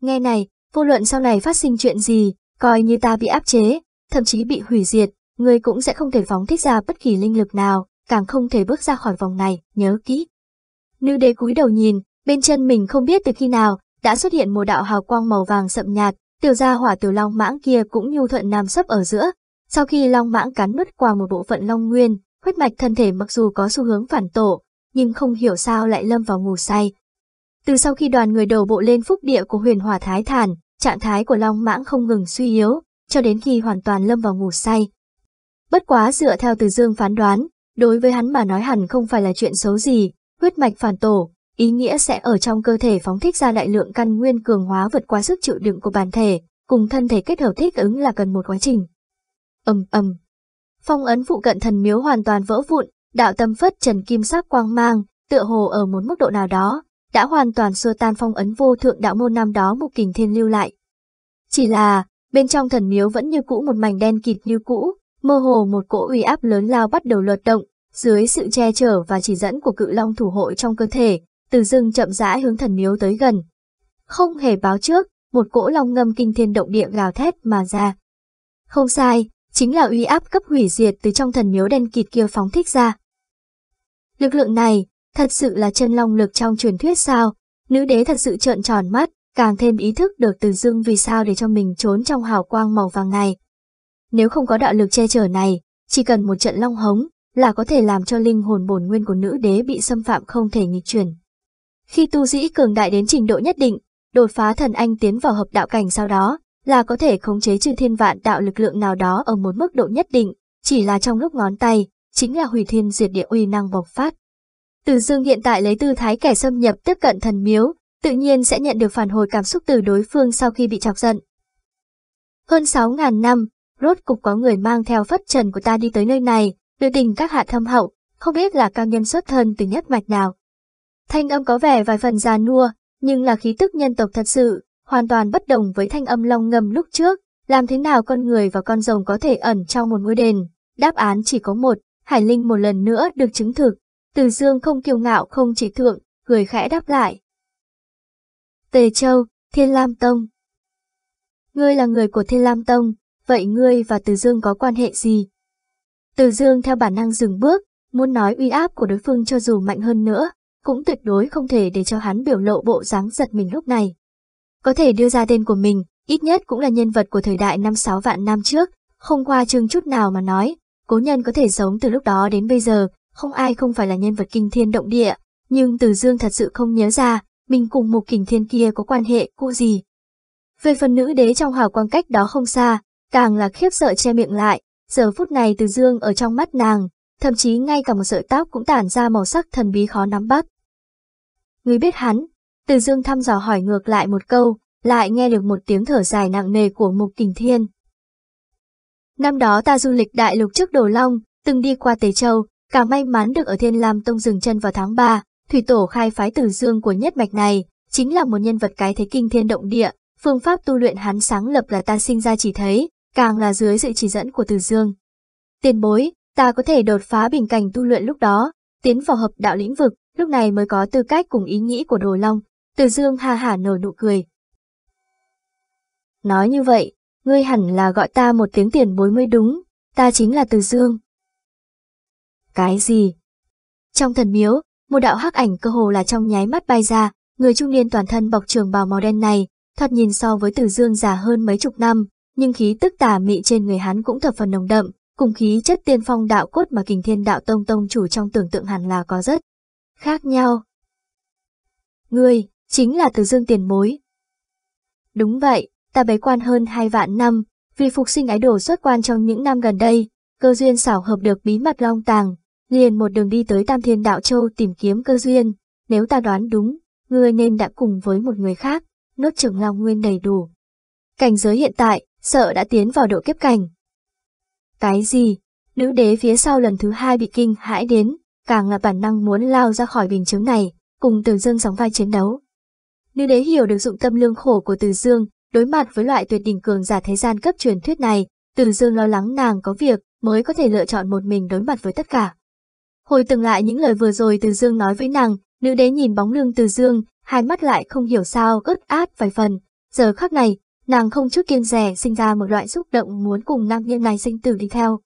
Nghe này, vô luận sau này phát sinh chuyện gì, coi như ta bị áp chế, thậm chí bị hủy diệt, ngươi cũng sẽ không thể phóng thích ra bất kỳ linh lực nào, càng không thể bước ra khỏi vòng này, nhớ kỹ. Nữ đế cúi đầu nhìn, bên chân mình không biết từ khi nào, đã xuất hiện một đạo hào quang màu vàng sậm nhạt, tiểu gia hỏa tiểu long mãng kia cũng nhu thuận nằm sấp ở giữa. Sau khi long mãng cắn nuốt qua một bộ phận long nguyên, huyết mạch thân thể mặc dù có xu hướng phản tổ, nhưng không hiểu sao lại lâm vào ngủ say. Từ sau khi đoàn người đầu bộ lên phúc địa của huyền hỏa thái thản, trạng thái của long mãng không ngừng suy yếu, cho đến khi hoàn toàn lâm vào ngủ say. Bất quá dựa theo từ dương phán đoán, đối với hắn mà nói hẳn không phải là chuyện xấu gì, huyết mạch phản tổ, ý nghĩa sẽ ở trong cơ thể phóng thích ra đại lượng căn nguyên cường hóa vượt qua sức chịu đựng của bản thể, cùng thân thể kết hợp thích ứng là cần một quá trình. Ầm ầm. Phong ấn phụ cận thần miếu hoàn toàn vỡ vụn, đạo tâm phất trần kim sắc quang mang, tựa hồ ở một mức độ nào đó, đã hoàn toàn xua tan phong ấn vô thượng đạo môn năm đó mục kình thiên lưu lại. Chỉ là, bên trong thần miếu vẫn như cũ một mảnh đen kịt như cũ, mơ hồ một cỗ uy áp lớn lao bắt đầu luật động, dưới sự che chở và chỉ dẫn của cự long thủ hộ trong cơ thể, từ dưng chậm rãi hướng thần miếu tới gần. Không hề báo trước, một cỗ long ngâm kinh thiên động địa gào thét mà ra. Không sai, chính là uy áp cấp hủy diệt từ trong thần miếu đen kịt kia phóng thích ra. Lực lượng này, thật sự là chân long lực trong truyền thuyết sao, nữ đế thật sự trợn tròn mắt, càng thêm ý thức được từ dương vì sao để cho mình trốn trong hào quang màu vàng này. Nếu không có đạo lực che chở này, chỉ cần một trận long hống là có thể làm cho linh hồn bổn nguyên của nữ đế bị xâm phạm không thể nghịch chuyển. Khi tu sĩ cường đại đến trình độ nhất định, đột phá thần anh tiến vào hợp đạo cảnh sau đó, là có thể khống chế chư thiên vạn đạo lực lượng nào đó ở một mức độ nhất định, chỉ là trong lúc ngón tay, chính là hủy thiên diệt địa uy năng bộc phát. Từ dương hiện tại lấy tư thái kẻ xâm nhập tiếp cận thần miếu, tự nhiên sẽ nhận được phản hồi cảm xúc từ đối phương sau khi bị chọc giận. Hơn 6.000 năm, rốt cục có người mang theo phất trần của ta đi tới nơi này, đưa tình các hạ thâm hậu, không biết là cao nhân xuất thân từ nhất mạch nào. Thanh âm có vẻ vài phần già nua, nhưng là khí tức nhân tộc thật sự, hoàn toàn bất đồng với thanh âm long ngầm lúc trước, làm thế nào con người và con rồng có thể ẩn trong một ngôi đền. Đáp án chỉ có một, Hải Linh một lần nữa được chứng thực. Từ dương không kiêu ngạo không chỉ thượng, cười khẽ đáp lại. Tề Châu, Thiên Lam Tông. Ngươi là người của Thiên Lam Tông, vậy ngươi và Từ Dương có quan hệ gì? Từ Dương theo bản năng dừng bước, muốn nói uy áp của đối phương cho dù mạnh hơn nữa, cũng tuyệt đối không thể để cho hắn biểu lộ bộ dáng giật mình lúc này. Có thể đưa ra tên của mình, ít nhất cũng là nhân vật của thời đại năm sáu vạn năm trước, không qua chương chút nào mà nói, cố nhân có thể sống từ lúc đó đến bây giờ, không ai không phải là nhân vật kinh thiên động địa, nhưng Từ Dương thật sự không nhớ ra, mình cùng một kình thiên kia có quan hệ cụ gì. Về phần nữ đế trong hào quang cách đó không xa, càng là khiếp sợ che miệng lại, giờ phút này Từ Dương ở trong mắt nàng, thậm chí ngay cả một sợi tóc cũng tản ra màu sắc thần bí khó nắm bắt. Người biết hắn, Từ Dương thăm dò hỏi ngược lại một câu, lại nghe được một tiếng thở dài nặng nề của Mục Kình Thiên. Năm đó ta du lịch đại lục trước Đồ Long, từng đi qua Tế Châu, cả may mắn được ở Thiên Lam Tông dừng chân vào tháng 3, thủy tổ khai phái tử Dương của nhất mạch này, chính là một nhân vật cái thế kinh thiên động địa, phương pháp tu luyện hắn sáng lập là ta sinh ra chỉ thấy, càng là dưới sự chỉ dẫn của tử Dương. Tiền bối, ta có thể đột phá bình cảnh tu luyện lúc đó, tiến vào hợp đạo lĩnh vực, lúc này mới có tư cách cùng ý nghĩ của Đồ Long. tử Dương ha hả nở nụ cười. Nói như vậy, ngươi hẳn là gọi ta một tiếng tiền bối mới đúng, ta chính là tử Dương. Cái gì? Trong thần miếu, một đạo hắc ảnh cơ hồ là trong nháy mắt bay ra, người trung niên toàn thân bọc trường bào màu đen này, thoạt nhìn so với Từ Dương già hơn mấy chục năm, nhưng khí tức tà mị trên người hắn cũng thập phần nồng đậm, cùng khí chất tiên phong đạo cốt mà kình thiên đạo tông tông chủ trong tưởng tượng hẳn là có rất khác nhau. Ngươi, chính là từ dương tiền mối. Đúng vậy, ta bế quan hơn hai vạn năm, vì phục sinh ái đồ xuất quan trong những năm gần đây, cơ duyên xảo hợp được bí mật long tàng, liền một đường đi tới Tam Thiên Đạo Châu tìm kiếm cơ duyên, nếu ta đoán đúng, ngươi nên đã cùng với một người khác, nốt trưởng long nguyên đầy đủ. Cảnh giới hiện tại, sợ đã tiến vào độ kiếp cảnh. Cái gì? Nữ đế phía sau lần thứ hai bị kinh hãi đến, càng là bản năng muốn lao ra khỏi bình chứng này, cùng Từ Dương sóng vai chiến đấu. Nữ đế hiểu được dụng tâm lương khổ của Từ Dương, đối mặt với loại tuyệt đỉnh cường giả thế gian cấp truyền thuyết này, Từ Dương lo lắng nàng có việc mới có thể lựa chọn một mình đối mặt với tất cả. Hồi từng lại những lời vừa rồi Từ Dương nói với nàng, nữ đế nhìn bóng lưng Từ Dương, hai mắt lại không hiểu sao ướt át vài phần, Giờ khắc này, nàng không chút kiêng rẻ sinh ra một loại xúc động muốn cùng nam nhân này sinh tử đi theo.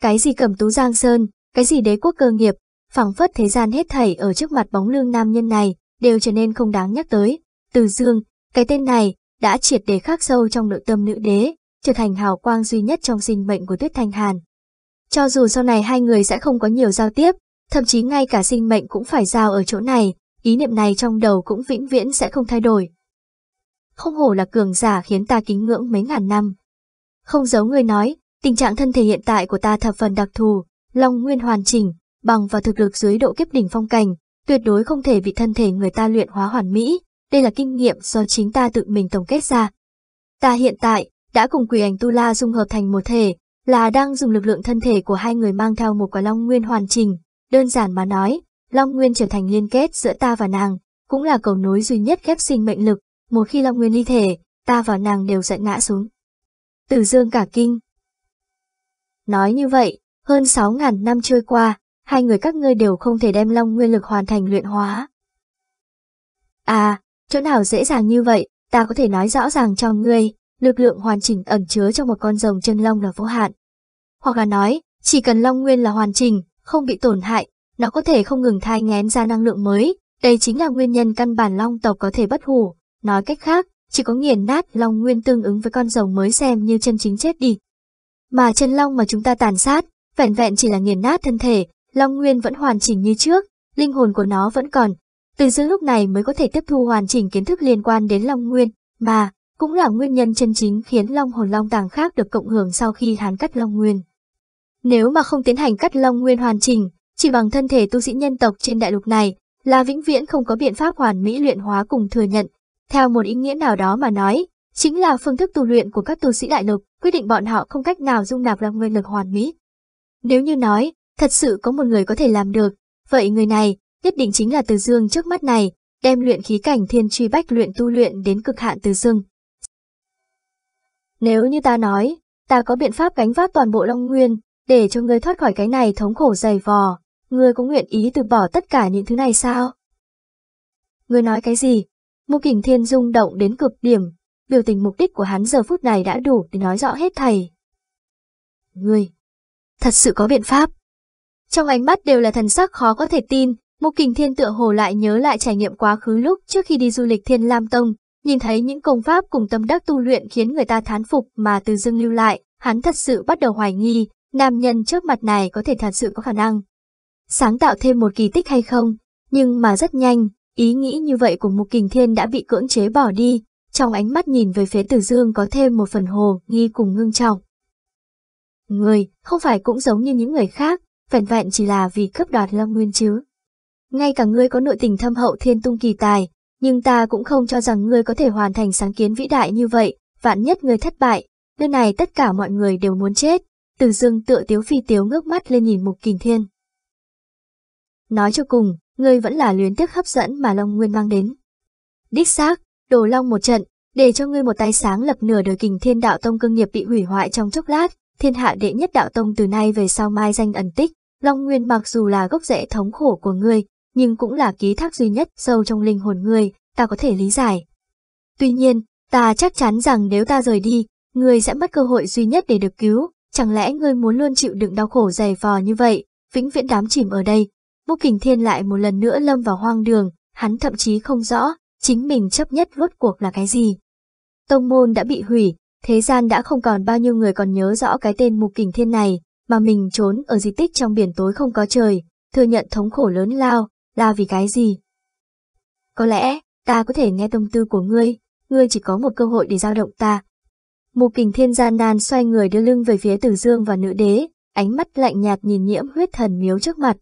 Cái gì cẩm tú giang sơn, cái gì đế quốc cơ nghiệp, phẳng phất thế gian hết thảy ở trước mặt bóng lưng nam nhân này, đều trở nên không đáng nhắc tới. Từ dương, cái tên này, đã triệt để khắc sâu trong nội tâm nữ đế, trở thành hào quang duy nhất trong sinh mệnh của Tuyết Thanh Hàn. Cho dù sau này hai người sẽ không có nhiều giao tiếp, thậm chí ngay cả sinh mệnh cũng phải giao ở chỗ này, ý niệm này trong đầu cũng vĩnh viễn sẽ không thay đổi. Không hổ là cường giả khiến ta kính ngưỡng mấy ngàn năm. Không giấu người nói, tình trạng thân thể hiện tại của ta thập phần đặc thù, long nguyên hoàn chỉnh, bằng vào thực lực dưới độ kiếp đỉnh phong cảnh, tuyệt đối không thể bị thân thể người ta luyện hóa hoàn mỹ, đây là kinh nghiệm do chính ta tự mình tổng kết ra. Ta hiện tại, đã cùng quỷ ảnh Tu La dung hợp thành một thể, là đang dùng lực lượng thân thể của hai người mang theo một quả long nguyên hoàn chỉnh. Đơn giản mà nói, long nguyên trở thành liên kết giữa ta và nàng, cũng là cầu nối duy nhất khép sinh mệnh lực, một khi long nguyên ly thể, ta và nàng đều sẽ ngã xuống. Từ dương cả kinh. Nói như vậy, hơn 6.000 năm trôi qua, hai người các ngươi đều không thể đem long nguyên lực hoàn thành luyện hóa. À, chỗ nào dễ dàng như vậy, ta có thể nói rõ ràng cho ngươi, lực lượng hoàn chỉnh ẩn chứa trong một con rồng chân long là vô hạn. Hoặc là nói, chỉ cần long nguyên là hoàn chỉnh, không bị tổn hại, nó có thể không ngừng thai ngén ra năng lượng mới, đây chính là nguyên nhân căn bản long tộc có thể bất hủ. Nói cách khác, chỉ có nghiền nát long nguyên tương ứng với con rồng mới xem như chân chính chết đi. Mà chân long mà chúng ta tàn sát, vẹn vẹn chỉ là nghiền nát thân thể, long nguyên vẫn hoàn chỉnh như trước, linh hồn của nó vẫn còn. Từ giữa lúc này mới có thể tiếp thu hoàn chỉnh kiến thức liên quan đến long nguyên, mà cũng là nguyên nhân chân chính khiến long hồn long tàng khác được cộng hưởng sau khi hắn cắt long nguyên. Nếu mà không tiến hành cắt long nguyên hoàn chỉnh, chỉ bằng thân thể tu sĩ nhân tộc trên đại lục này, là vĩnh viễn không có biện pháp hoàn mỹ luyện hóa cùng thừa nhận. Theo một ý nghĩa nào đó mà nói, chính là phương thức tu luyện của các tu sĩ đại lục, quyết định bọn họ không cách nào dung nạp long nguyên lực hoàn mỹ. Nếu như nói, thật sự có một người có thể làm được, vậy người này, nhất định chính là Từ Dương trước mắt này, đem luyện khí cảnh thiên truy bách luyện tu luyện đến cực hạn Từ Dương. Nếu như ta nói, ta có biện pháp gánh vác toàn bộ Long Nguyên, để cho ngươi thoát khỏi cái này thống khổ dày vò, ngươi có nguyện ý từ bỏ tất cả những thứ này sao? Ngươi nói cái gì? Mục kình thiên rung động đến cực điểm, biểu tình mục đích của hắn giờ phút này đã đủ để nói rõ hết thầy. Ngươi, thật sự có biện pháp. Trong ánh mắt đều là thần sắc khó có thể tin, Mục Kình Thiên tựa hồ lại nhớ lại trải nghiệm quá khứ lúc trước khi đi du lịch Thiên Lam Tông, nhìn thấy những công pháp cùng tâm đắc tu luyện khiến người ta thán phục mà từ dưng lưu lại, hắn thật sự bắt đầu hoài nghi, nam nhân trước mặt này có thể thật sự có khả năng sáng tạo thêm một kỳ tích hay không, nhưng mà rất nhanh, ý nghĩ như vậy của Mục Kình Thiên đã bị cưỡng chế bỏ đi, trong ánh mắt nhìn về phía Từ Dương có thêm một phần hồ nghi cùng ngưng trọng. Người, không phải cũng giống như những người khác, vẹn vẹn chỉ là vì cướp đoạt Long Nguyên chứ. Ngay cả ngươi có nội tình thâm hậu thiên tung kỳ tài, nhưng ta cũng không cho rằng ngươi có thể hoàn thành sáng kiến vĩ đại như vậy, vạn nhất ngươi thất bại, nơi này tất cả mọi người đều muốn chết. Từ dương tựa tiếu phi tiếu ngước mắt lên nhìn mục kình thiên. Nói cho cùng, ngươi vẫn là luyến tiếc hấp dẫn mà Long Nguyên mang đến. Đích xác, đồ long một trận, để cho ngươi một tay sáng lập nửa đời kình thiên đạo tông cương nghiệp bị hủy hoại trong chốc lát, thiên hạ đệ nhất đạo tông từ nay về sau mai danh ẩn tích, Long Nguyên mặc dù là gốc rễ thống khổ của ngươi, nhưng cũng là ký thác duy nhất sâu trong linh hồn ngươi, ta có thể lý giải. Tuy nhiên, ta chắc chắn rằng nếu ta rời đi, ngươi sẽ mất cơ hội duy nhất để được cứu, chẳng lẽ ngươi muốn luôn chịu đựng đau khổ dày vò như vậy, vĩnh viễn đám chìm ở đây. Búc Kình Thiên lại một lần nữa lâm vào hoang đường, hắn thậm chí không rõ, chính mình chấp nhất rốt cuộc là cái gì. Tông môn đã bị hủy, thế gian đã không còn bao nhiêu người còn nhớ rõ cái tên Mục Kình Thiên này, mà mình trốn ở di tích trong biển tối không có trời, thừa nhận thống khổ lớn lao, là vì cái gì? Có lẽ, ta có thể nghe tâm tư của ngươi, ngươi chỉ có một cơ hội để giao động ta. Mục kình thiên gian nan xoay người đưa lưng về phía tử dương và nữ đế, ánh mắt lạnh nhạt nhìn nhiễm huyết thần miếu trước mặt.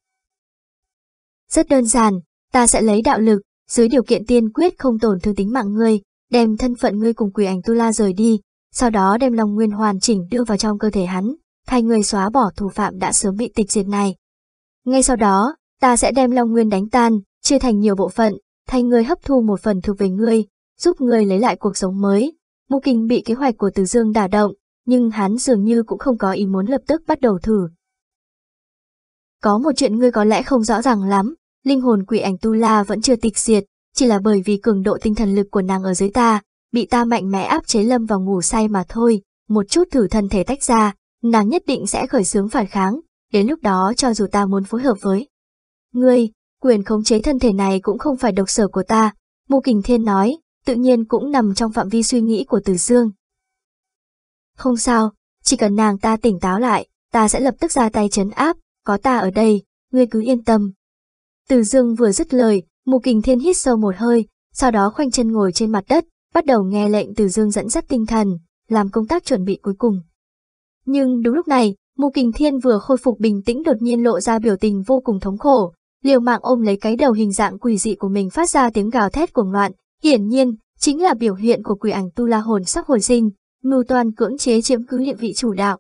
Rất đơn giản, ta sẽ lấy đạo lực, dưới điều kiện tiên quyết không tổn thương tính mạng ngươi, đem thân phận ngươi cùng quỷ ảnh tu la rời đi, sau đó đem lòng nguyên hoàn chỉnh đưa vào trong cơ thể hắn, thay người xóa bỏ thủ phạm đã sớm bị tịch diệt này. Ngay sau đó, ta sẽ đem Long Nguyên đánh tan, chia thành nhiều bộ phận, thay ngươi hấp thu một phần thuộc về ngươi, giúp ngươi lấy lại cuộc sống mới. Mộ Kinh bị kế hoạch của Từ Dương đả động, nhưng hắn dường như cũng không có ý muốn lập tức bắt đầu thử. Có một chuyện ngươi có lẽ không rõ ràng lắm, linh hồn quỷ ảnh Tu La vẫn chưa tịch diệt, chỉ là bởi vì cường độ tinh thần lực của nàng ở dưới ta, bị ta mạnh mẽ áp chế lâm vào ngủ say mà thôi, một chút thử thân thể tách ra, nàng nhất định sẽ khởi xướng phản kháng, đến lúc đó cho dù ta muốn phối hợp với. Ngươi, quyền khống chế thân thể này cũng không phải độc sở của ta, Mù Kình Thiên nói, tự nhiên cũng nằm trong phạm vi suy nghĩ của Từ Dương. Không sao, chỉ cần nàng ta tỉnh táo lại, ta sẽ lập tức ra tay chấn áp, có ta ở đây, ngươi cứ yên tâm. Từ Dương vừa dứt lời, Mù Kình Thiên hít sâu một hơi, sau đó khoanh chân ngồi trên mặt đất, bắt đầu nghe lệnh Từ Dương dẫn dắt tinh thần, làm công tác chuẩn bị cuối cùng. Nhưng đúng lúc này, Mù Kình Thiên vừa khôi phục bình tĩnh đột nhiên lộ ra biểu tình vô cùng thống khổ, liều mạng ôm lấy cái đầu hình dạng quỷ dị của mình phát ra tiếng gào thét cuồng loạn, hiển nhiên, chính là biểu hiện của quỷ ảnh tu la hồn sắp hồi sinh, mưu toàn cưỡng chế chiếm cứ địa vị chủ đạo.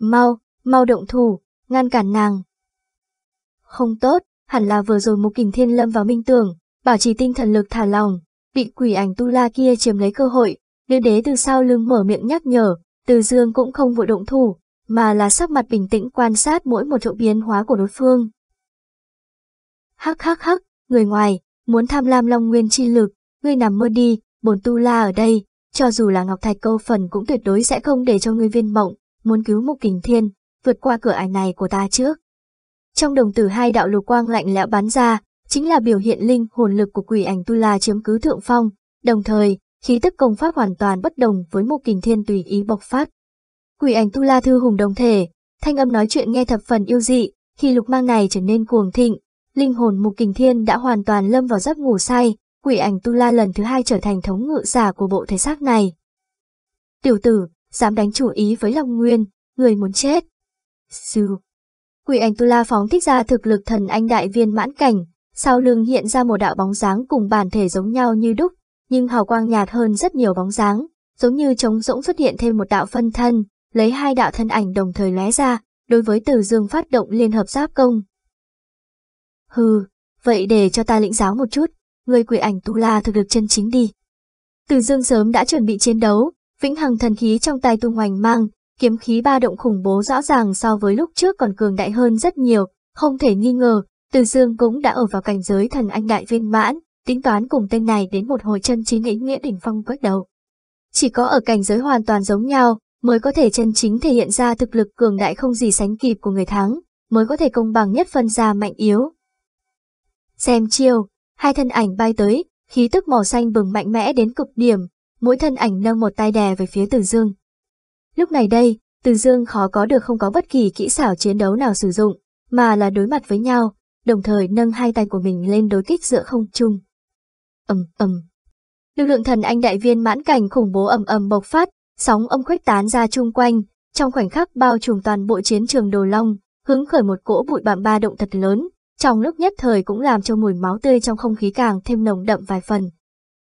Mau, mau động thủ, ngăn cản nàng. Không tốt, hẳn là vừa rồi Mục Kình Thiên lâm vào minh tưởng, bảo trì tinh thần lực thả lòng, bị quỷ ảnh tu la kia chiếm lấy cơ hội, nữ đế từ sau lưng mở miệng nhắc nhở, từ dương cũng không vội động thủ, mà là sắc mặt bình tĩnh quan sát mỗi một chỗ biến hóa của đối phương. Hắc hắc hắc, người ngoài, muốn tham lam long nguyên chi lực, ngươi nằm mơ đi, bồn tu la ở đây, cho dù là Ngọc Thạch câu phần cũng tuyệt đối sẽ không để cho ngươi viên mộng, muốn cứu Mục Kình Thiên, vượt qua cửa ải này của ta trước. Trong đồng tử hai đạo lục quang lạnh lẽo bắn ra, chính là biểu hiện linh hồn lực của quỷ ảnh tu la chiếm cứ thượng phong, đồng thời, khí tức công pháp hoàn toàn bất đồng với Mục Kình Thiên tùy ý bộc phát. Quỷ ảnh tu la thư hùng đồng thể, thanh âm nói chuyện nghe thập phần yêu dị, khi lục mang này trở nên cuồng thịnh, linh hồn Mục Kình Thiên đã hoàn toàn lâm vào giấc ngủ say, quỷ ảnh tu la lần thứ hai trở thành thống ngự giả của bộ thể xác này. Tiểu tử, dám đánh chủ ý với Long Nguyên, người muốn chết. Sư. Quỷ ảnh tu la phóng thích ra thực lực thần anh đại viên mãn cảnh, sau lưng hiện ra một đạo bóng dáng cùng bản thể giống nhau như đúc, nhưng hào quang nhạt hơn rất nhiều bóng dáng, giống như trống rỗng xuất hiện thêm một đạo phân thân, lấy hai đạo thân ảnh đồng thời lóe ra, đối với Từ Dương phát động liên hợp giáp công. Hừ, vậy để cho ta lĩnh giáo một chút, người quỷ ảnh tu la thực lực chân chính đi. Từ Dương sớm đã chuẩn bị chiến đấu, vĩnh hằng thần khí trong tay tung hoành mang, kiếm khí ba động khủng bố rõ ràng so với lúc trước còn cường đại hơn rất nhiều, không thể nghi ngờ, Từ Dương cũng đã ở vào cảnh giới thần anh đại viên mãn, tính toán cùng tên này đến một hồi chân chính ý nghĩa đỉnh phong quét đầu. Chỉ có ở cảnh giới hoàn toàn giống nhau, mới có thể chân chính thể hiện ra thực lực cường đại không gì sánh kịp của người thắng, mới có thể công bằng nhất phân ra mạnh yếu. Xem chiêu, hai thân ảnh bay tới, khí tức màu xanh bừng mạnh mẽ đến cực điểm, mỗi thân ảnh nâng một tay đè về phía Từ Dương. Lúc này đây, Từ Dương khó có được không có bất kỳ kỹ xảo chiến đấu nào sử dụng, mà là đối mặt với nhau, đồng thời nâng hai tay của mình lên đối kích giữa không trung. ầm ầm. Lực lượng thần anh đại viên mãn cảnh khủng bố ầm ầm bộc phát, sóng âm khuếch tán ra chung quanh, trong khoảnh khắc bao trùm toàn bộ chiến trường Đồ Long, hứng khởi một cỗ bụi bặm ba động thật lớn, trong lúc nhất thời cũng làm cho mùi máu tươi trong không khí càng thêm nồng đậm vài phần.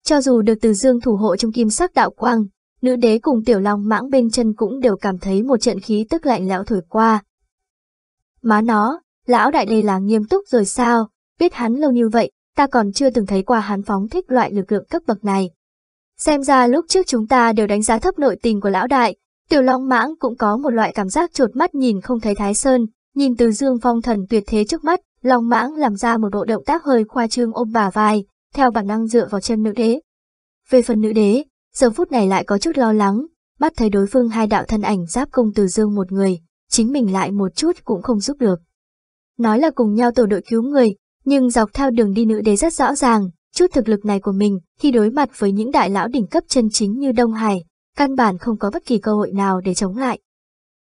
Cho dù được từ dương thủ hộ trong kim sắc đạo quang, nữ đế cùng tiểu long mãng bên chân cũng đều cảm thấy một trận khí tức lạnh lẽo thổi qua. Má nó, lão đại đây là nghiêm túc rồi sao, biết hắn lâu như vậy, ta còn chưa từng thấy qua hắn phóng thích loại lực lượng cấp bậc này. Xem ra lúc trước chúng ta đều đánh giá thấp nội tình của lão đại, tiểu long mãng cũng có một loại cảm giác trột mắt nhìn không thấy thái sơn, nhìn từ dương phong thần tuyệt thế trước mắt, long mãng làm ra một bộ động tác hơi khoa trương ôm bà vai, theo bản năng dựa vào chân nữ đế. Về phần nữ đế, giờ phút này lại có chút lo lắng, bắt thấy đối phương hai đạo thân ảnh giáp công từ dương một người, chính mình lại một chút cũng không giúp được. Nói là cùng nhau tổ đội cứu người, nhưng dọc theo đường đi nữ đế rất rõ ràng, chút thực lực này của mình khi đối mặt với những đại lão đỉnh cấp chân chính như Đông Hải, căn bản không có bất kỳ cơ hội nào để chống lại.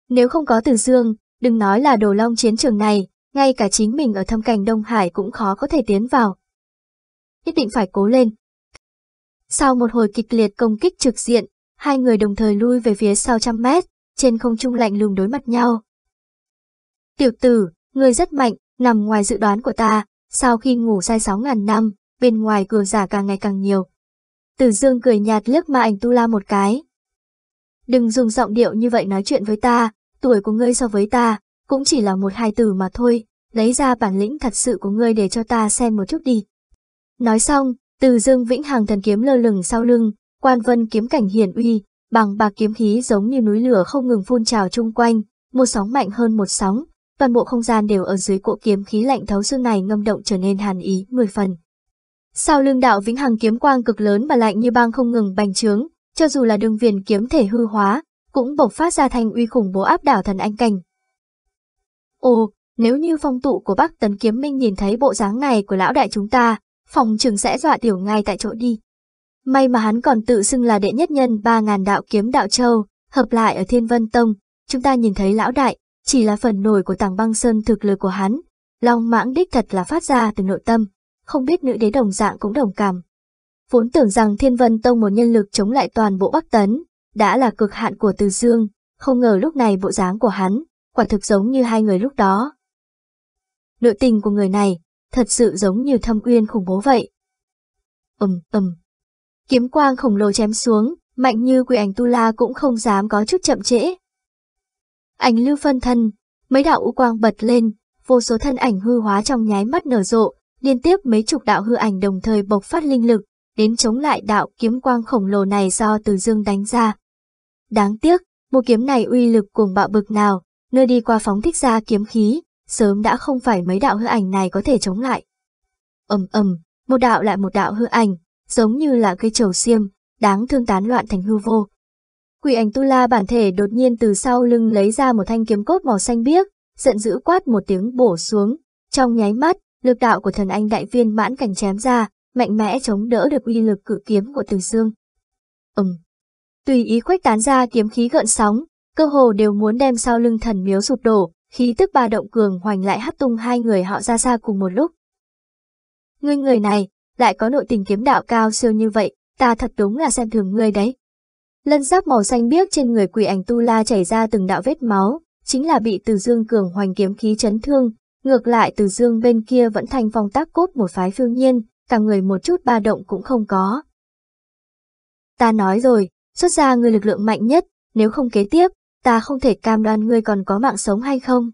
Nếu không có Từ Dương, đừng nói là đồ long chiến trường này, ngay cả chính mình ở thâm cảnh Đông Hải cũng khó có thể tiến vào. Nhất định phải cố lên. Sau một hồi kịch liệt công kích trực diện, hai người đồng thời lui về phía sau trăm mét, trên không trung lạnh lùng đối mặt nhau. Tiểu tử, người rất mạnh, nằm ngoài dự đoán của ta, sau khi ngủ say sáu ngàn năm, bên ngoài cường giả càng ngày càng nhiều. Từ dương cười nhạt liếc mà ảnh tu la một cái. Đừng dùng giọng điệu như vậy nói chuyện với ta, tuổi của ngươi so với ta, cũng chỉ là một hai từ mà thôi, lấy ra bản lĩnh thật sự của ngươi để cho ta xem một chút đi. Nói xong, từ dương vĩnh hằng thần kiếm lơ lửng sau lưng, quan vân kiếm cảnh hiển uy, bằng bạc kiếm khí giống như núi lửa không ngừng phun trào chung quanh, một sóng mạnh hơn một sóng, toàn bộ không gian đều ở dưới cỗ kiếm khí lạnh thấu xương này ngâm động trở nên hàn ý mười phần. Sau lưng đạo vĩnh hằng kiếm quang cực lớn và lạnh như băng không ngừng bành trướng, cho dù là đường viền kiếm thể hư hóa, cũng bộc phát ra thành uy khủng bố áp đảo thần anh cảnh. Ồ, nếu như phong tụ của Bắc Tấn Kiếm Minh nhìn thấy bộ dáng này của lão đại chúng ta, phòng trường sẽ dọa tiểu ngay tại chỗ đi. May mà hắn còn tự xưng là đệ nhất nhân ba ngàn đạo kiếm đạo châu, hợp lại ở Thiên Vân Tông, chúng ta nhìn thấy lão đại, chỉ là phần nổi của tàng băng sơn thực lực của hắn. Long mãng đích thật là phát ra từ nội tâm, không biết nữ đế đồng dạng cũng đồng cảm. Vốn tưởng rằng Thiên Vân Tông một nhân lực chống lại toàn bộ Bắc Tấn, đã là cực hạn của Từ Dương, không ngờ lúc này bộ dáng của hắn, quả thực giống như hai người lúc đó. Nội tình của người này, thật sự giống như thâm uyên khủng bố vậy. Ừm, ừm. Kiếm quang khổng lồ chém xuống, mạnh như quỷ ảnh Tu La cũng không dám có chút chậm trễ. Ảnh lưu phân thân, mấy đạo u quang bật lên, vô số thân ảnh hư hóa trong nháy mắt nở rộ, liên tiếp mấy chục đạo hư ảnh đồng thời bộc phát linh lực, đến chống lại đạo kiếm quang khổng lồ này do Từ Dương đánh ra. Đáng tiếc, một kiếm này uy lực cuồng bạo bực nào, nơi đi qua phóng thích ra kiếm khí, sớm đã không phải mấy đạo hư ảnh này có thể chống lại. ầm ầm, một đạo lại một đạo hư ảnh, giống như là cây trầu xiêm, đáng thương tán loạn thành hư vô. Quỷ ảnh tu la bản thể đột nhiên từ sau lưng lấy ra một thanh kiếm cốt màu xanh biếc, giận dữ quát một tiếng bổ xuống. Trong nháy mắt, lực đạo của thần anh đại viên mãn cảnh chém ra, mạnh mẽ chống đỡ được uy lực cự kiếm của Từ Dương. Ừm. Tùy ý khuếch tán ra kiếm khí gợn sóng, cơ hồ đều muốn đem sau lưng thần miếu sụp đổ, khí tức ba động cường hoành lại hất tung hai người họ ra xa cùng một lúc. Ngươi người này, lại có nội tình kiếm đạo cao siêu như vậy, ta thật đúng là xem thường ngươi đấy. Lân giáp màu xanh biếc trên người quỷ ảnh tu la chảy ra từng đạo vết máu, chính là bị từ dương cường hoành kiếm khí chấn thương, ngược lại từ dương bên kia vẫn thành phong tác cốt một phái phiêu nhiên, cả người một chút ba động cũng không có. Ta nói rồi, xuất ra người lực lượng mạnh nhất, nếu không kế tiếp, ta không thể cam đoan ngươi còn có mạng sống hay không.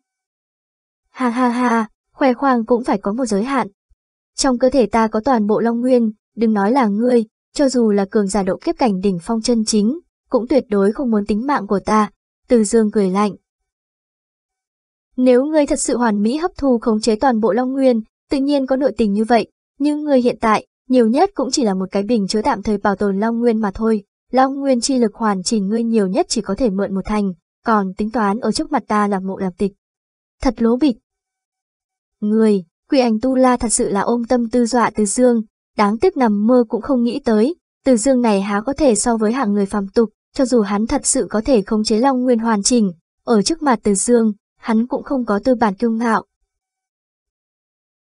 Ha ha ha, khoe khoang cũng phải có một giới hạn. Trong cơ thể ta có toàn bộ long nguyên, đừng nói là ngươi, cho dù là cường giả độ kiếp cảnh đỉnh phong chân chính, cũng tuyệt đối không muốn tính mạng của ta. Từ dương cười lạnh. Nếu ngươi thật sự hoàn mỹ hấp thu khống chế toàn bộ long nguyên, tự nhiên có nội tình như vậy, nhưng ngươi hiện tại, nhiều nhất cũng chỉ là một cái bình chứa tạm thời bảo tồn long nguyên mà thôi. Long nguyên chi lực hoàn chỉnh ngươi nhiều nhất chỉ có thể mượn một thành, còn tính toán ở trước mặt ta là mộ làm tịch. Thật lố bịch. Người, quỷ ảnh tu la thật sự là ôm tâm tư dọa từ dương, đáng tiếc nằm mơ cũng không nghĩ tới, từ dương này há có thể so với hạng người phàm tục, cho dù hắn thật sự có thể khống chế long nguyên hoàn chỉnh, ở trước mặt từ dương, hắn cũng không có tư bản kiêu ngạo.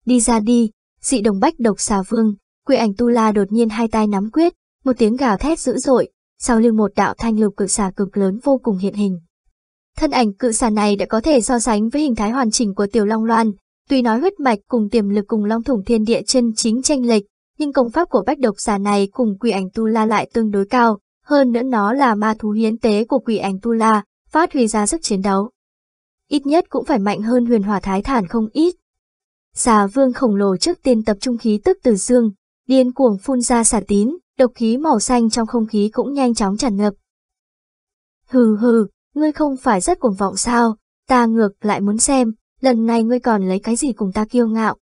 Đi ra đi, dị đồng bách độc xà vương, quỷ ảnh tu la đột nhiên hai tay nắm quyết, một tiếng gào thét dữ dội, sau lưng một đạo thanh lục cự xà cực lớn vô cùng hiện hình. Thân ảnh cự xà này đã có thể so sánh với hình thái hoàn chỉnh của tiểu long loan, tuy nói huyết mạch cùng tiềm lực cùng long thủng thiên địa chân chính tranh lệch, nhưng công pháp của bách độc xà này cùng quỷ ảnh tu la lại tương đối cao, hơn nữa nó là ma thú hiến tế của quỷ ảnh tu la, phát huy ra sức chiến đấu. Ít nhất cũng phải mạnh hơn huyền hỏa thái thản không ít. Xà vương khổng lồ trước tiên tập trung khí tức từ dương, điên cuồng phun ra xà tín, độc khí màu xanh trong không khí cũng nhanh chóng tràn ngập. Hừ hừ, ngươi không phải rất cuồng vọng sao, ta ngược lại muốn xem, lần này ngươi còn lấy cái gì cùng ta kiêu ngạo.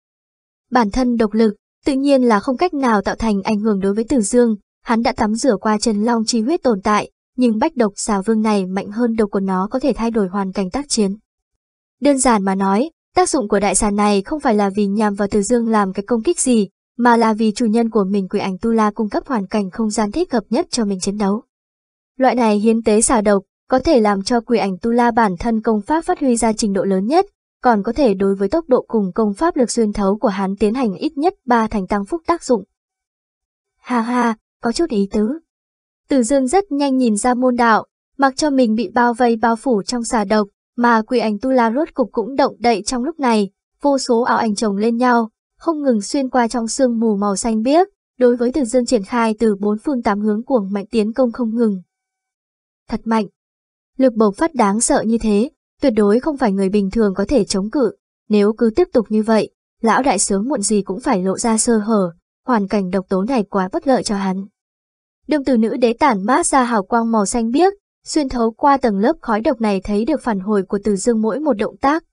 Bản thân độc lực, tự nhiên là không cách nào tạo thành ảnh hưởng đối với Từ Dương, hắn đã tắm rửa qua Trần Long chi huyết tồn tại, nhưng bách độc xà vương này mạnh hơn độc của nó có thể thay đổi hoàn cảnh tác chiến. Đơn giản mà nói, tác dụng của đại sản này không phải là vì nhằm vào Tử Dương làm cái công kích gì, mà là vì chủ nhân của mình quỷ ảnh Tu La cung cấp hoàn cảnh không gian thích hợp nhất cho mình chiến đấu. Loại này hiến tế xà độc, có thể làm cho quỷ ảnh Tu La bản thân công pháp phát huy ra trình độ lớn nhất, còn có thể đối với tốc độ cùng công pháp lực xuyên thấu của hắn tiến hành ít nhất 3 thành tăng phúc tác dụng. Ha ha, có chút ý tứ. Từ dương rất nhanh nhìn ra môn đạo, mặc cho mình bị bao vây bao phủ trong xà độc, mà quỷ ảnh tu la rốt cục cũng động đậy trong lúc này, vô số ảo ảnh chồng lên nhau, không ngừng xuyên qua trong sương mù màu xanh biếc, đối với từ dương triển khai từ bốn phương tám hướng cuồng mạnh tiến công không ngừng. Thật mạnh. Lực bộc phát đáng sợ như thế, tuyệt đối không phải người bình thường có thể chống cự, nếu cứ tiếp tục như vậy, lão đại sướng muộn gì cũng phải lộ ra sơ hở, hoàn cảnh độc tố này quá bất lợi cho hắn. Đương từ nữ đế tản mát ra hào quang màu xanh biếc, xuyên thấu qua tầng lớp khói độc này thấy được phản hồi của Từ Dương mỗi một động tác.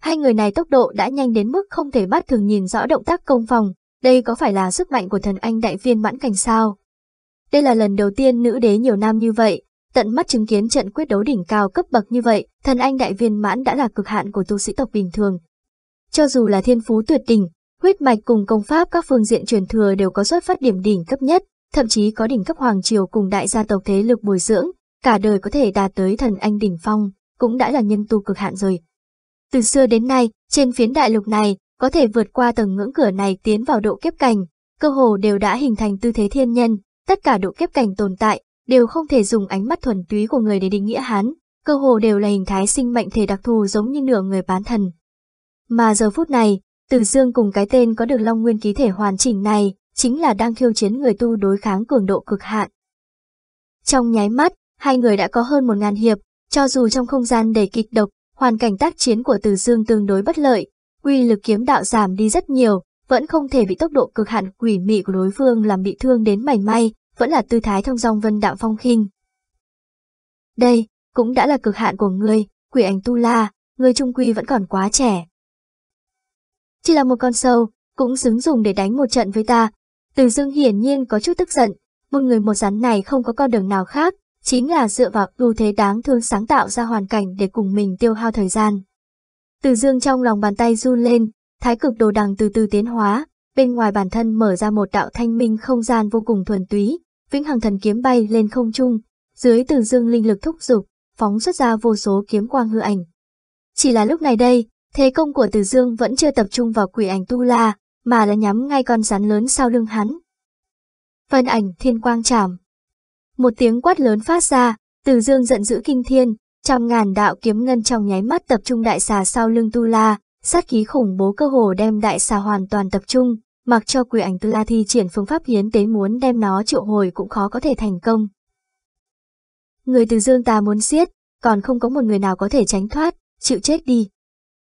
Hai người này tốc độ đã nhanh đến mức không thể bắt thường nhìn rõ động tác công phòng, đây có phải là sức mạnh của thần anh đại viên mãn cảnh sao? Đây là lần đầu tiên nữ đế nhiều năm như vậy, tận mắt chứng kiến trận quyết đấu đỉnh cao cấp bậc như vậy, thần anh đại viên mãn đã là cực hạn của tu sĩ tộc bình thường. Cho dù là thiên phú tuyệt đỉnh, huyết mạch cùng công pháp các phương diện truyền thừa đều có xuất phát điểm đỉnh cấp nhất, thậm chí có đỉnh cấp hoàng triều cùng đại gia tộc thế lực bồi dưỡng, cả đời có thể đạt tới thần anh đỉnh phong, cũng đã là nhân tu cực hạn rồi. Từ xưa đến nay, trên phiến đại lục này, có thể vượt qua tầng ngưỡng cửa này tiến vào độ kiếp cảnh, cơ hồ đều đã hình thành tư thế thiên nhân, tất cả độ kiếp cảnh tồn tại, đều không thể dùng ánh mắt thuần túy của người để định nghĩa hắn, cơ hồ đều là hình thái sinh mệnh thể đặc thù giống như nửa người bán thần. Mà giờ phút này, Từ Dương cùng cái tên có được Long Nguyên ký thể hoàn chỉnh này, chính là đang khiêu chiến người tu đối kháng cường độ cực hạn. Trong nháy mắt, hai người đã có hơn một ngàn hiệp, cho dù trong không gian đầy kịch độc, hoàn cảnh tác chiến của Từ Dương tương đối bất lợi, uy lực kiếm đạo giảm đi rất nhiều, vẫn không thể bị tốc độ cực hạn quỷ mị của đối phương làm bị thương đến mảy may, vẫn là tư thái thông dong vân đạo phong khinh. Đây, cũng đã là cực hạn của ngươi, quỷ ảnh tu la, ngươi trung quy vẫn còn quá trẻ. Chỉ là một con sâu, cũng xứng dùng để đánh một trận với ta. Từ dương hiển nhiên có chút tức giận, một người một rắn này không có con đường nào khác, chính là dựa vào ưu thế đáng thương sáng tạo ra hoàn cảnh để cùng mình tiêu hao thời gian. Từ dương trong lòng bàn tay run lên, thái cực đồ đằng từ từ tiến hóa, bên ngoài bản thân mở ra một đạo thanh minh không gian vô cùng thuần túy, vĩnh hằng thần kiếm bay lên không trung, dưới từ dương linh lực thúc giục phóng xuất ra vô số kiếm quang hư ảnh. Chỉ là lúc này đây, thế công của Từ Dương vẫn chưa tập trung vào quỷ ảnh Tu La, mà là nhắm ngay con rắn lớn sau lưng hắn. Vân ảnh thiên quang chảm. Một tiếng quát lớn phát ra, Từ Dương giận dữ kinh thiên, trăm ngàn đạo kiếm ngân trong nháy mắt tập trung đại xà sau lưng Tu La, sát khí khủng bố cơ hồ đem đại xà hoàn toàn tập trung, mặc cho quỷ ảnh Tu La thi triển phương pháp hiến tế muốn đem nó triệu hồi cũng khó có thể thành công. Người từ dương ta muốn giết, còn không có một người nào có thể tránh thoát, chịu chết đi.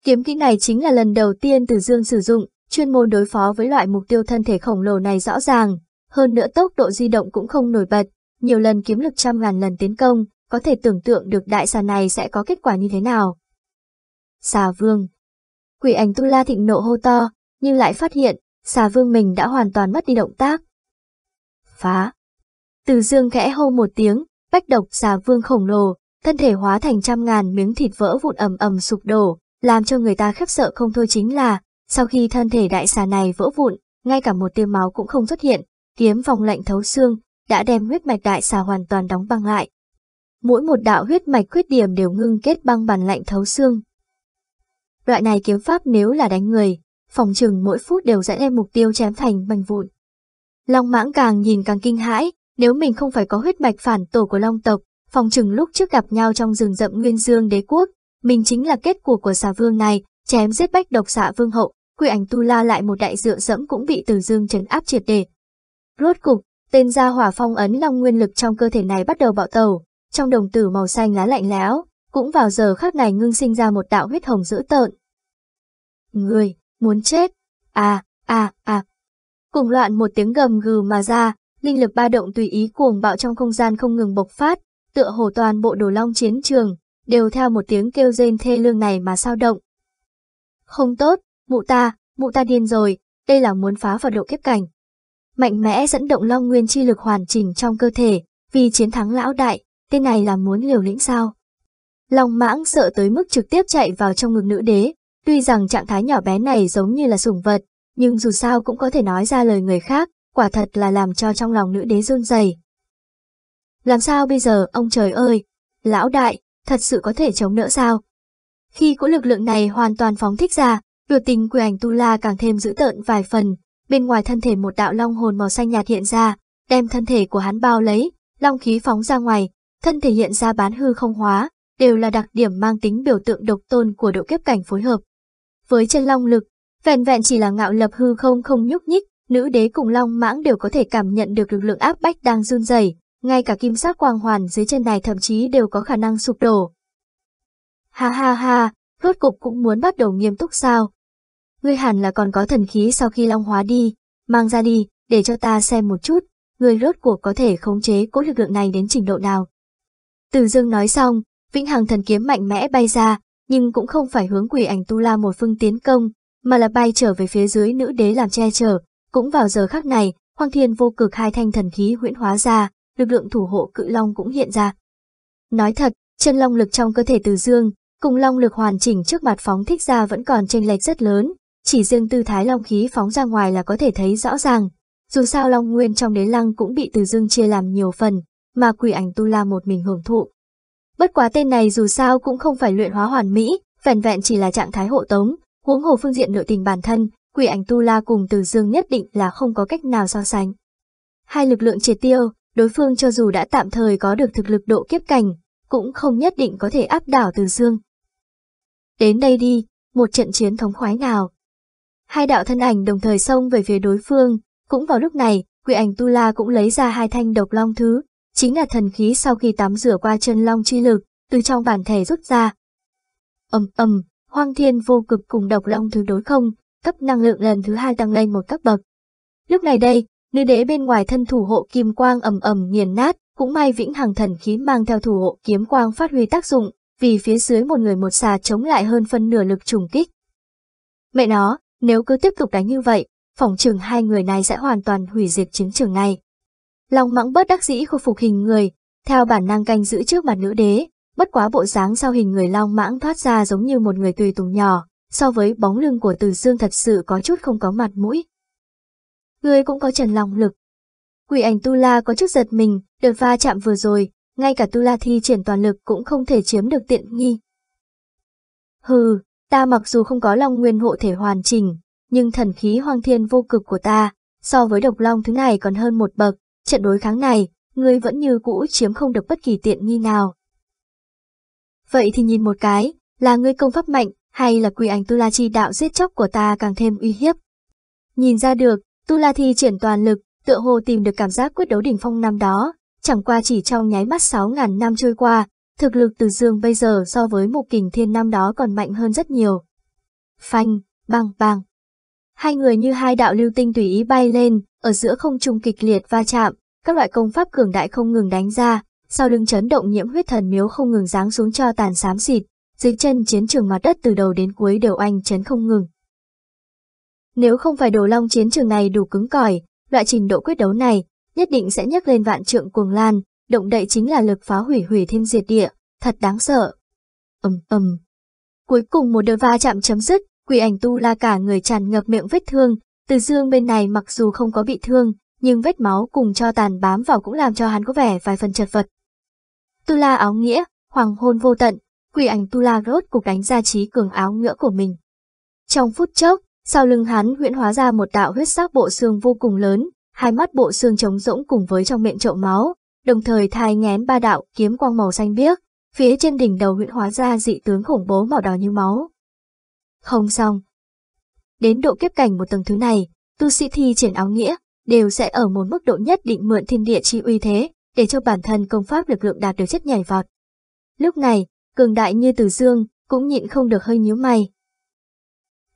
Kiếm kỹ này chính là lần đầu tiên từ dương sử dụng, chuyên môn đối phó với loại mục tiêu thân thể khổng lồ này rõ ràng, hơn nữa tốc độ di động cũng không nổi bật, nhiều lần kiếm lực trăm ngàn lần tiến công, có thể tưởng tượng được đại xà này sẽ có kết quả như thế nào. Xà vương Quỷ ảnh tu la thịnh nộ hô to, nhưng lại phát hiện, xà vương mình đã hoàn toàn mất đi động tác. Phá! Từ dương khẽ hô một tiếng, bách độc xà vương khổng lồ, thân thể hóa thành trăm ngàn miếng thịt vỡ vụn ầm ầm sụp đổ, làm cho người ta khiếp sợ không thôi chính là, sau khi thân thể đại xà này vỡ vụn, ngay cả một tia máu cũng không xuất hiện, kiếm vòng lạnh thấu xương, đã đem huyết mạch đại xà hoàn toàn đóng băng lại. Mỗi một đạo huyết mạch khuyết điểm đều ngưng kết băng bàn lạnh thấu xương. Loại này kiếm pháp nếu là đánh người, phòng trừng mỗi phút đều sẽ đem mục tiêu chém thành mảnh vụn. Long mãng càng nhìn càng kinh hãi, nếu mình không phải có huyết mạch phản tổ của Long tộc, phòng trừng lúc trước gặp nhau trong rừng rậm Nguyên Dương đế quốc, mình chính là kết cuộc của xà vương này, chém giết bách độc xạ vương hậu, quy ảnh tu la lại một đại dựa dẫm cũng bị từ dương trấn áp triệt đề. Rốt cục, tên gia hỏa phong ấn long nguyên lực trong cơ thể này bắt đầu bạo tàu, trong đồng tử màu xanh lá lạnh lẽo, cũng vào giờ khắc này ngưng sinh ra một đạo huyết hồng dữ tợn. Người, muốn chết, à, à, à. Cùng loạn một tiếng gầm gừ mà ra, linh lực ba động tùy ý cuồng bạo trong không gian không ngừng bộc phát, tựa hồ toàn bộ đồ long chiến trường, đều theo một tiếng kêu rên thê lương này mà sao động. Không tốt, mụ ta, mụ ta điên rồi, đây là muốn phá vào độ kiếp cảnh. Mạnh mẽ dẫn động long nguyên chi lực hoàn chỉnh trong cơ thể, vì chiến thắng lão đại, tên này là muốn liều lĩnh sao. Long mãng sợ tới mức trực tiếp chạy vào trong ngực nữ đế, tuy rằng trạng thái nhỏ bé này giống như là sủng vật, nhưng dù sao cũng có thể nói ra lời người khác, quả thật là làm cho trong lòng nữ đế run rẩy. Làm sao bây giờ, ông trời ơi, lão đại, thật sự có thể chống đỡ sao? Khi cỗ lực lượng này hoàn toàn phóng thích ra, biểu tình của ảnh Tu La càng thêm dữ tợn vài phần, bên ngoài thân thể một đạo long hồn màu xanh nhạt hiện ra, đem thân thể của hắn bao lấy, long khí phóng ra ngoài, thân thể hiện ra bán hư không hóa, đều là đặc điểm mang tính biểu tượng độc tôn của độ kiếp cảnh phối hợp. Với chân long lực, vẹn vẹn chỉ là ngạo lập hư không không nhúc nhích, nữ đế cùng long mãng đều có thể cảm nhận được lực lượng áp bách đang run rẩy, ngay cả kim sắc quang hoàn dưới chân này thậm chí đều có khả năng sụp đổ. Ha ha ha, rốt cục cũng muốn bắt đầu nghiêm túc sao? Ngươi hẳn là còn có thần khí sau khi long hóa đi, mang ra đi, để cho ta xem một chút, ngươi rốt cuộc có thể khống chế cố lực lượng này đến trình độ nào. Từ dương nói xong, vĩnh hằng thần kiếm mạnh mẽ bay ra, nhưng cũng không phải hướng quỷ ảnh tu la một phương tiến công, mà là bay trở về phía dưới nữ đế làm che chở, Cũng vào giờ khắc này, Hoang Thiên vô cực hai thanh thần khí huyễn hóa ra, lực lượng thủ hộ cự long cũng hiện ra. Nói thật, chân long lực trong cơ thể Từ Dương, cùng long lực hoàn chỉnh trước mặt phóng thích ra vẫn còn chênh lệch rất lớn, chỉ riêng tư thái long khí phóng ra ngoài là có thể thấy rõ ràng. Dù sao long nguyên trong đế lăng cũng bị Từ Dương chia làm nhiều phần, mà quỷ ảnh tu la một mình hưởng thụ. Bất quá tên này dù sao cũng không phải luyện hóa hoàn mỹ, vẹn vẹn chỉ là trạng thái hộ tống, huống hồ phương diện nội tình bản thân, quỷ ảnh tu la cùng Từ Dương nhất định là không có cách nào so sánh. Hai lực lượng triệt tiêu, đối phương cho dù đã tạm thời có được thực lực độ kiếp cảnh, cũng không nhất định có thể áp đảo Từ Dương. Đến đây đi, một trận chiến thống khoái nào. Hai đạo thân ảnh đồng thời xông về phía đối phương, cũng vào lúc này, quỷ ảnh Tu La cũng lấy ra hai thanh độc long thứ, chính là thần khí sau khi tắm rửa qua chân long chi lực, từ trong bản thể rút ra. ầm ầm, hoang thiên vô cực cùng độc long thứ đối không, cấp năng lượng lần thứ hai tăng lên một cấp bậc. Lúc này đây, nữ đế bên ngoài thân thủ hộ kim quang ầm ầm nghiền nát, cũng may vĩnh hằng thần khí mang theo thủ hộ kiếm quang phát huy tác dụng, vì phía dưới một người một xà chống lại hơn phân nửa lực trùng kích. Mẹ nó, nếu cứ tiếp tục đánh như vậy, phòng trường hai người này sẽ hoàn toàn hủy diệt chiến trường này. Long mãng bất đắc dĩ khôi phục hình người, theo bản năng canh giữ trước mặt nữ đế, bất quá bộ dáng sau hình người long mãng thoát ra giống như một người tùy tùng nhỏ, so với bóng lưng của Từ Dương thật sự có chút không có mặt mũi. Người cũng có trần lòng lực. Quỷ ảnh Tu La có chút giật mình, đợt va chạm vừa rồi, ngay cả Tu La thi triển toàn lực cũng không thể chiếm được tiện nghi. Hừ, ta mặc dù không có long nguyên hộ thể hoàn chỉnh, nhưng thần khí hoang thiên vô cực của ta, so với độc long thứ này còn hơn một bậc, trận đối kháng này, ngươi vẫn như cũ chiếm không được bất kỳ tiện nghi nào. Vậy thì nhìn một cái, là ngươi công pháp mạnh, hay là quỷ ảnh Tu La chi đạo giết chóc của ta càng thêm uy hiếp. Nhìn ra được, Tu La thi triển toàn lực, tựa hồ tìm được cảm giác quyết đấu đỉnh phong năm đó, chẳng qua chỉ trong nháy mắt 6.000 năm trôi qua, thực lực từ dương bây giờ so với một kình thiên năm đó còn mạnh hơn rất nhiều. Phanh, bang bang. Hai người như hai đạo lưu tinh tùy ý bay lên, ở giữa không trung kịch liệt va chạm, các loại công pháp cường đại không ngừng đánh ra, sau lưng chấn động nhiễm huyết thần miếu không ngừng giáng xuống cho tàn xám xịt, dưới chân chiến trường mặt đất từ đầu đến cuối đều anh chấn không ngừng. Nếu không phải đồ long chiến trường này đủ cứng cỏi, loại trình độ quyết đấu này, nhất định sẽ nhấc lên vạn trượng cuồng lan, động đậy chính là lực phá hủy hủy thiên diệt địa, thật đáng sợ. ầm ầm. Cuối cùng một đợt va chạm chấm dứt, quỷ ảnh tu la cả người tràn ngập miệng vết thương, từ dương bên này mặc dù không có bị thương, nhưng vết máu cùng cho tàn bám vào cũng làm cho hắn có vẻ vài phần chật vật. Tu la áo nghĩa, hoàng hôn vô tận, quỷ ảnh tu la rốt cục đánh ra trí cường áo nghĩa của mình. Trong phút chốc, sau lưng hắn huyễn hóa ra một đạo huyết sắc bộ xương vô cùng lớn, hai mắt bộ xương trống rỗng cùng với trong miệng trộm máu, đồng thời thai ngén ba đạo kiếm quang màu xanh biếc, phía trên đỉnh đầu huyễn hóa ra dị tướng khủng bố màu đỏ như máu. Không xong. Đến độ kiếp cảnh một tầng thứ này, tu sĩ thi triển áo nghĩa, đều sẽ ở một mức độ nhất định mượn thiên địa chi uy thế, để cho bản thân công pháp lực lượng đạt được chất nhảy vọt. Lúc này, cường đại như Từ Dương, cũng nhịn không được hơi nhíu mày.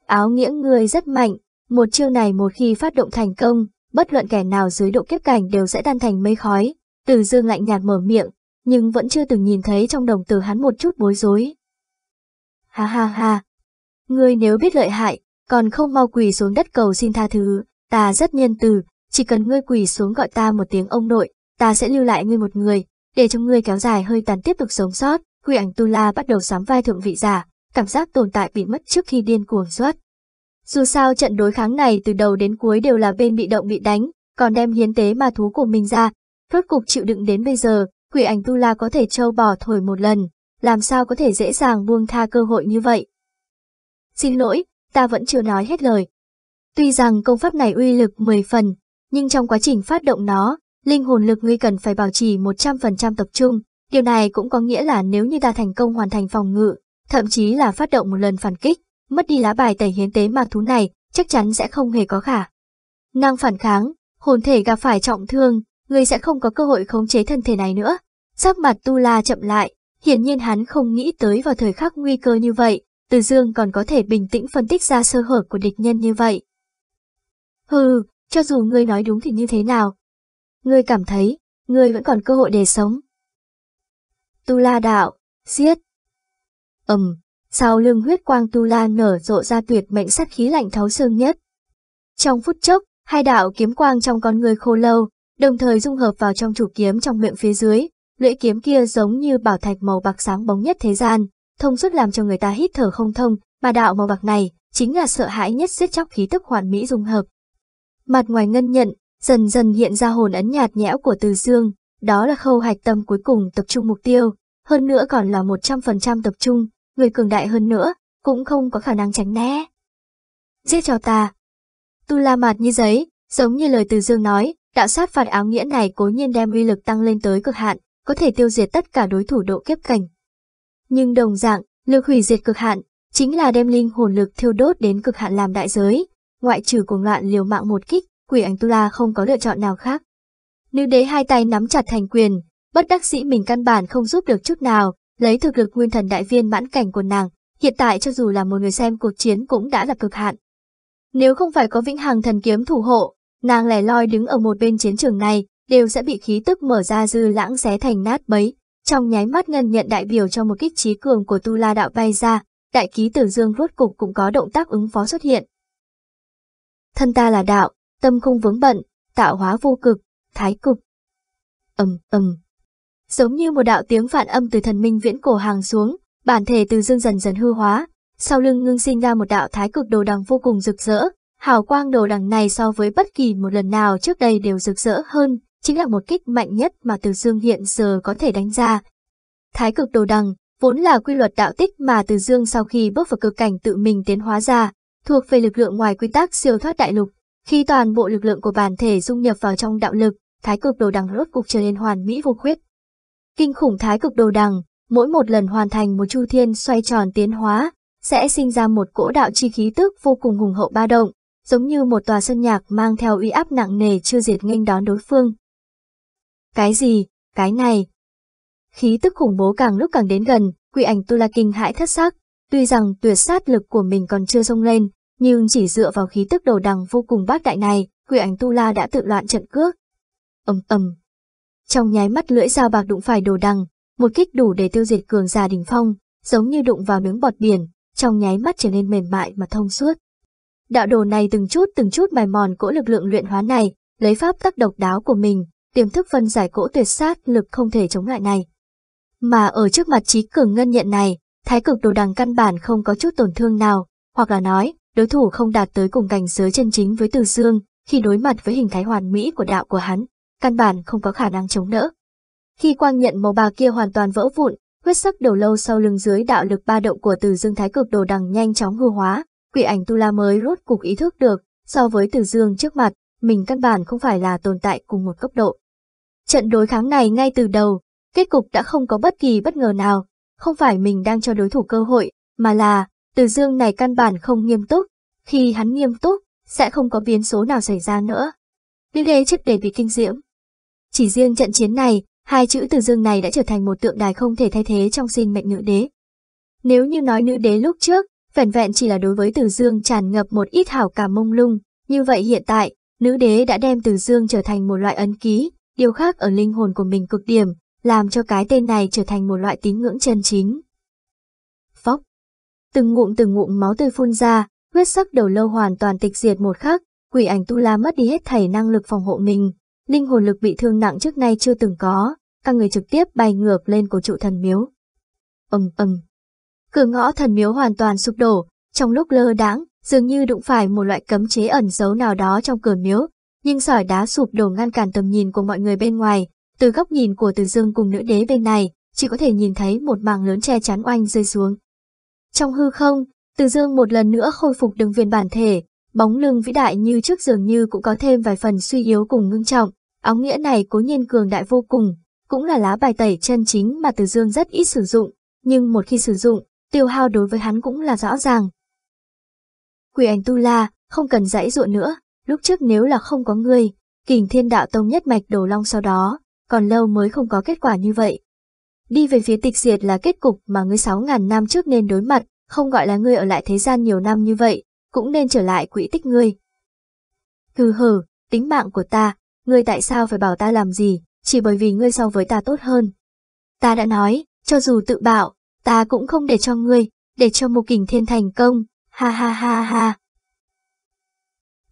Áo nghĩa người rất mạnh, một chiêu này một khi phát động thành công, bất luận kẻ nào dưới độ kiếp cảnh đều sẽ tan thành mây khói. Từ dương lạnh nhạt mở miệng, nhưng vẫn chưa từng nhìn thấy trong đồng tử hắn một chút bối rối. Ha ha ha, ngươi nếu biết lợi hại, còn không mau quỳ xuống đất cầu xin tha thứ, ta rất nhân từ, chỉ cần ngươi quỳ xuống gọi ta một tiếng ông nội, ta sẽ lưu lại ngươi một người, để cho ngươi kéo dài hơi tàn tiếp tục sống sót. Quỷ ảnh Tu La bắt đầu sắm vai thượng vị giả, cảm giác tồn tại bị mất trước khi điên cuồng xuất. Dù sao trận đối kháng này từ đầu đến cuối đều là bên bị động bị đánh, còn đem hiến tế ma thú của mình ra. Rốt cục chịu đựng đến bây giờ, quỷ ảnh tu la có thể trâu bò thổi một lần, làm sao có thể dễ dàng buông tha cơ hội như vậy. Xin lỗi, ta vẫn chưa nói hết lời. Tuy rằng công pháp này uy lực 10 phần, nhưng trong quá trình phát động nó, linh hồn lực ngươi cần phải bảo trì 100% tập trung. Điều này cũng có nghĩa là nếu như ta thành công hoàn thành phòng ngự, thậm chí là phát động một lần phản kích, mất đi lá bài tẩy hiến tế ma thú này, chắc chắn sẽ không hề có khả. Năng phản kháng, hồn thể gặp phải trọng thương, người sẽ không có cơ hội khống chế thân thể này nữa. Sắc mặt Tu La chậm lại, hiển nhiên hắn không nghĩ tới vào thời khắc nguy cơ như vậy, Từ Dương còn có thể bình tĩnh phân tích ra sơ hở của địch nhân như vậy. Hừ, cho dù ngươi nói đúng thì như thế nào? Ngươi cảm thấy, ngươi vẫn còn cơ hội để sống. Tu La đạo, giết. Ầm, sau lưng huyết quang tu la nở rộ ra tuyệt mệnh sát khí lạnh thấu xương nhất. Trong phút chốc, Hai đạo kiếm quang trong con người khô lâu, đồng thời dung hợp vào trong chủ kiếm trong miệng phía dưới, lưỡi kiếm kia giống như bảo thạch màu bạc sáng bóng nhất thế gian, thông suốt làm cho người ta hít thở không thông, mà đạo màu bạc này chính là sợ hãi nhất giết chóc khí tức hoàn mỹ dung hợp. Mặt ngoài ngân nhận, dần dần hiện ra hồn ấn nhạt nhẽo của Từ Dương, đó là khâu hạch tâm cuối cùng tập trung mục tiêu, hơn nữa còn là 100% tập trung, người cường đại hơn nữa, cũng không có khả năng tránh né. Giết cho ta. Tu la mặt như giấy, giống như lời Từ Dương nói, đạo sát phạt áo nghĩa này cố nhiên đem uy lực tăng lên tới cực hạn, có thể tiêu diệt tất cả đối thủ độ kiếp cảnh. Nhưng đồng dạng, lực hủy diệt cực hạn, chính là đem linh hồn lực thiêu đốt đến cực hạn làm đại giới, ngoại trừ của loạn liều mạng một kích, quỷ ảnh tu la không có lựa chọn nào khác. Nữ đế hai tay nắm chặt thành quyền, bất đắc sĩ mình căn bản không giúp được chút nào, lấy thực lực nguyên thần đại viên mãn cảnh của nàng, hiện tại cho dù là một người xem cuộc chiến cũng đã là cực hạn. Nếu không phải có vĩnh hằng thần kiếm thủ hộ, nàng lẻ loi đứng ở một bên chiến trường này, đều sẽ bị khí tức mở ra dư lãng xé thành nát bấy. Trong nháy mắt ngân nhận đại biểu cho một kích trí cường của Tu La đạo bay ra, đại ký tử dương rốt cục cũng có động tác ứng phó xuất hiện. Thân ta là đạo, tâm không vướng bận, tạo hóa vô cực, thái cực. ầm ầm, giống như một đạo tiếng phản âm từ thần minh viễn cổ hàng xuống, bản thể từ dương dần dần hư hóa, sau lưng ngưng sinh ra một đạo thái cực đồ đằng vô cùng rực rỡ. Hào quang đồ đằng này so với bất kỳ một lần nào trước đây đều rực rỡ hơn, chính là một kích mạnh nhất mà Từ Dương hiện giờ có thể đánh ra. Thái cực đồ đằng, vốn là quy luật đạo tích mà Từ Dương sau khi bước vào cực cảnh tự mình tiến hóa ra, thuộc về lực lượng ngoài quy tắc siêu thoát đại lục. Khi toàn bộ lực lượng của bản thể dung nhập vào trong đạo lực, thái cực đồ đằng rốt cục trở nên hoàn mỹ vô khuyết. Kinh khủng thái cực đồ đằng, mỗi một lần hoàn thành một chu thiên xoay tròn tiến hóa, sẽ sinh ra một cỗ đạo chi khí tức vô cùng hùng hậu ba động, giống như một tòa sân nhạc mang theo uy áp nặng nề chưa diệt nghênh đón đối phương. Cái gì, cái này? Khí tức khủng bố càng lúc càng đến gần, quỷ ảnh Tu La kinh hãi thất sắc, tuy rằng tuyệt sát lực của mình còn chưa sông lên, nhưng chỉ dựa vào khí tức đầu đằng vô cùng bát đại này, quỷ ảnh Tu La đã tự loạn trận cước. ầm ầm. Trong nháy mắt lưỡi dao bạc đụng phải đồ đằng, một kích đủ để tiêu diệt cường giả đỉnh phong, giống như đụng vào miếng bọt biển, trong nháy mắt trở nên mềm mại mà thông suốt. Đạo đồ này từng chút từng chút bài mòn cỗ lực lượng luyện hóa này, lấy pháp tác độc đáo của mình, tiềm thức phân giải cỗ tuyệt sát lực không thể chống lại này. Mà ở trước mặt trí cường ngân nhận này, thái cực đồ đằng căn bản không có chút tổn thương nào, hoặc là nói, đối thủ không đạt tới cùng cảnh giới chân chính với Từ Dương, khi đối mặt với hình thái hoàn mỹ của đạo của hắn, căn bản không có khả năng chống đỡ. Khi quang nhận màu bạc kia hoàn toàn vỡ vụn, huyết sắc đầu lâu sau lưng dưới đạo lực ba động của Từ Dương thái cực đồ đằng nhanh chóng hư hóa, quỷ ảnh tu la mới rốt cục ý thức được, so với Từ Dương trước mặt, mình căn bản không phải là tồn tại cùng một cấp độ. Trận đối kháng này ngay từ đầu, kết cục đã không có bất kỳ bất ngờ nào, không phải mình đang cho đối thủ cơ hội, mà là, từ dương này căn bản không nghiêm túc, khi hắn nghiêm túc, sẽ không có biến số nào xảy ra nữa. Như đế chết để bị kinh diễm. Chỉ riêng trận chiến này, hai chữ từ dương này đã trở thành một tượng đài không thể thay thế trong sinh mệnh nữ đế. Nếu như nói nữ đế lúc trước, vẻn vẹn chỉ là đối với từ dương tràn ngập một ít hảo cảm mông lung, như vậy hiện tại, nữ đế đã đem từ dương trở thành một loại ấn ký, điều khác ở linh hồn của mình cực điểm, làm cho cái tên này trở thành một loại tín ngưỡng chân chính. Phóc. Từng ngụm từng ngụm máu tươi phun ra, huyết sắc đầu lâu hoàn toàn tịch diệt một khắc, quỷ ảnh tu la mất đi hết thảy năng lực phòng hộ mình, linh hồn lực bị thương nặng trước nay chưa từng có, các người trực tiếp bay ngược lên cổ trụ thần miếu. ầm ầm, cửa ngõ thần miếu hoàn toàn sụp đổ, trong lúc lơ đãng, dường như đụng phải một loại cấm chế ẩn giấu nào đó trong cửa miếu, nhưng sỏi đá sụp đổ ngăn cản tầm nhìn của mọi người bên ngoài, từ góc nhìn của Từ Dương cùng nữ đế bên này, chỉ có thể nhìn thấy một mảng lớn che chắn oanh rơi xuống. Trong hư không, Từ Dương một lần nữa khôi phục đường viền bản thể, bóng lưng vĩ đại như trước dường như cũng có thêm vài phần suy yếu cùng ngưng trọng, áo nghĩa này cố nhiên cường đại vô cùng, cũng là lá bài tẩy chân chính mà Từ Dương rất ít sử dụng, nhưng một khi sử dụng, tiêu hao đối với hắn cũng là rõ ràng. Quỷ ảnh tu la, không cần dãy ruộng nữa, lúc trước nếu là không có ngươi, kình thiên đạo tông nhất mạch đổ long sau đó, còn lâu mới không có kết quả như vậy. Đi về phía tịch diệt là kết cục mà ngươi sáu ngàn năm trước nên đối mặt, không gọi là ngươi ở lại thế gian nhiều năm như vậy, cũng nên trở lại quỹ tích ngươi. Hừ hừ, tính mạng của ta, ngươi tại sao phải bảo ta làm gì, chỉ bởi vì ngươi so với ta tốt hơn. Ta đã nói, cho dù tự bạo, ta cũng không để cho ngươi, để cho mục kình thiên thành công, ha ha ha ha.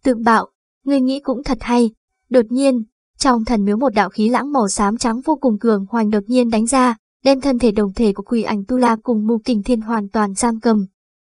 Tự bạo, Ngươi nghĩ cũng thật hay. Đột nhiên, trong thần miếu một đạo khí lãng màu xám trắng vô cùng cường hoành đột nhiên đánh ra, đem thân thể đồng thể của quỷ ảnh Tu La cùng mù kình thiên hoàn toàn giam cầm.